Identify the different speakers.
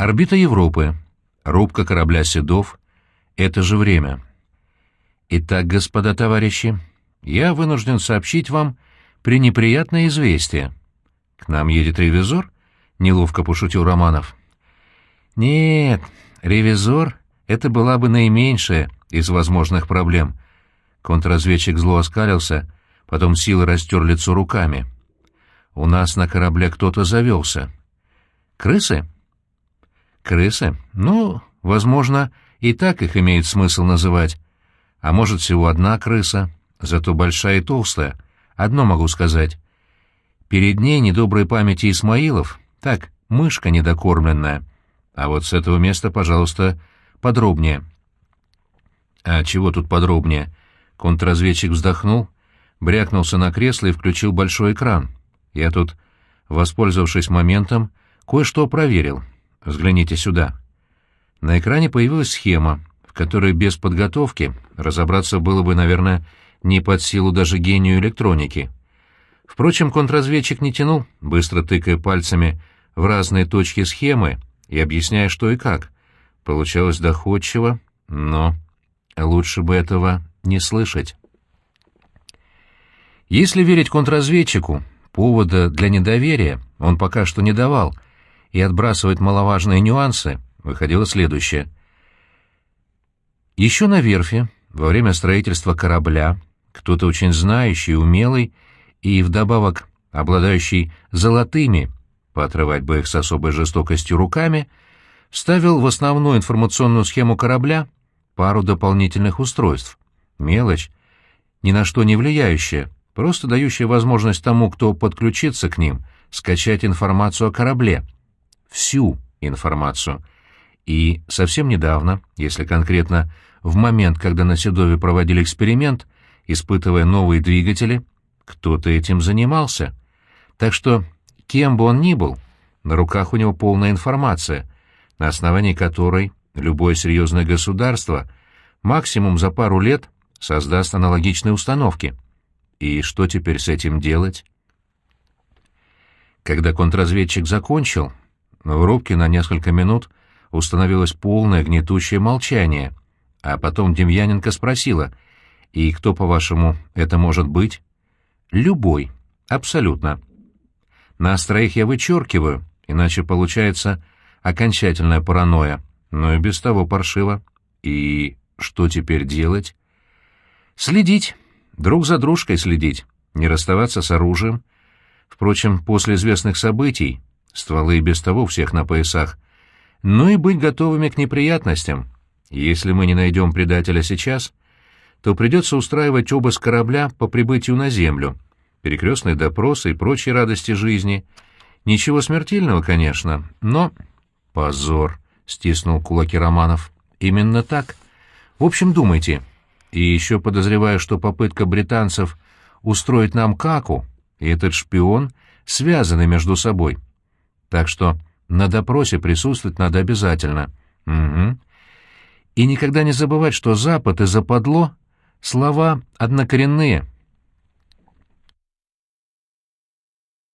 Speaker 1: Орбита Европы. Рубка корабля «Седов». Это же время. Итак, господа товарищи, я вынужден сообщить вам пренеприятное известие. К нам едет ревизор? Неловко пошутил Романов. Нет, ревизор — это была бы наименьшая из возможных проблем. Контрразведчик зло оскалился, потом силы растер лицо руками. У нас на корабле кто-то завелся. Крысы? Крысы? Ну, возможно, и так их имеет смысл называть. А может, всего одна крыса, зато большая и толстая. Одно могу сказать. Перед ней недоброй памяти Исмаилов, так, мышка недокормленная. А вот с этого места, пожалуйста, подробнее. А чего тут подробнее? Контрразведчик вздохнул, брякнулся на кресло и включил большой экран. Я тут, воспользовавшись моментом, кое-что проверил. Взгляните сюда. На экране появилась схема, в которой без подготовки разобраться было бы, наверное, не под силу даже гению электроники. Впрочем, контрразведчик не тянул, быстро тыкая пальцами в разные точки схемы и объясняя, что и как. Получалось доходчиво, но лучше бы этого не слышать. Если верить контрразведчику, повода для недоверия он пока что не давал, и отбрасывать маловажные нюансы выходило следующее — еще на верфи, во время строительства корабля, кто-то очень знающий, умелый и, вдобавок, обладающий золотыми, поотрывать бы их с особой жестокостью руками, вставил в основную информационную схему корабля пару дополнительных устройств. Мелочь, ни на что не влияющая, просто дающая возможность тому, кто подключится к ним, скачать информацию о корабле. Всю информацию. И совсем недавно, если конкретно в момент, когда на Седове проводили эксперимент, испытывая новые двигатели, кто-то этим занимался. Так что, кем бы он ни был, на руках у него полная информация, на основании которой любое серьезное государство максимум за пару лет создаст аналогичные установки. И что теперь с этим делать? Когда контрразведчик закончил, в рубке на несколько минут установилось полное гнетущее молчание, а потом Демьяненко спросила, «И кто, по-вашему, это может быть?» «Любой. Абсолютно. Нас троих я вычеркиваю, иначе получается окончательная паранойя, но и без того паршиво. И что теперь делать?» «Следить. Друг за дружкой следить. Не расставаться с оружием. Впрочем, после известных событий стволы и без того всех на поясах. Ну и быть готовыми к неприятностям». Если мы не найдем предателя сейчас, то придется устраивать обыск корабля по прибытию на Землю, перекрестные допросы и прочие радости жизни. Ничего смертельного, конечно, но... Позор, — стиснул кулаки Романов. Именно так. В общем, думайте. И еще подозреваю, что попытка британцев устроить нам каку и этот шпион связаны между собой. Так что на допросе присутствовать надо обязательно. Угу. И никогда не забывать, что Запад и западло — слова однокоренные,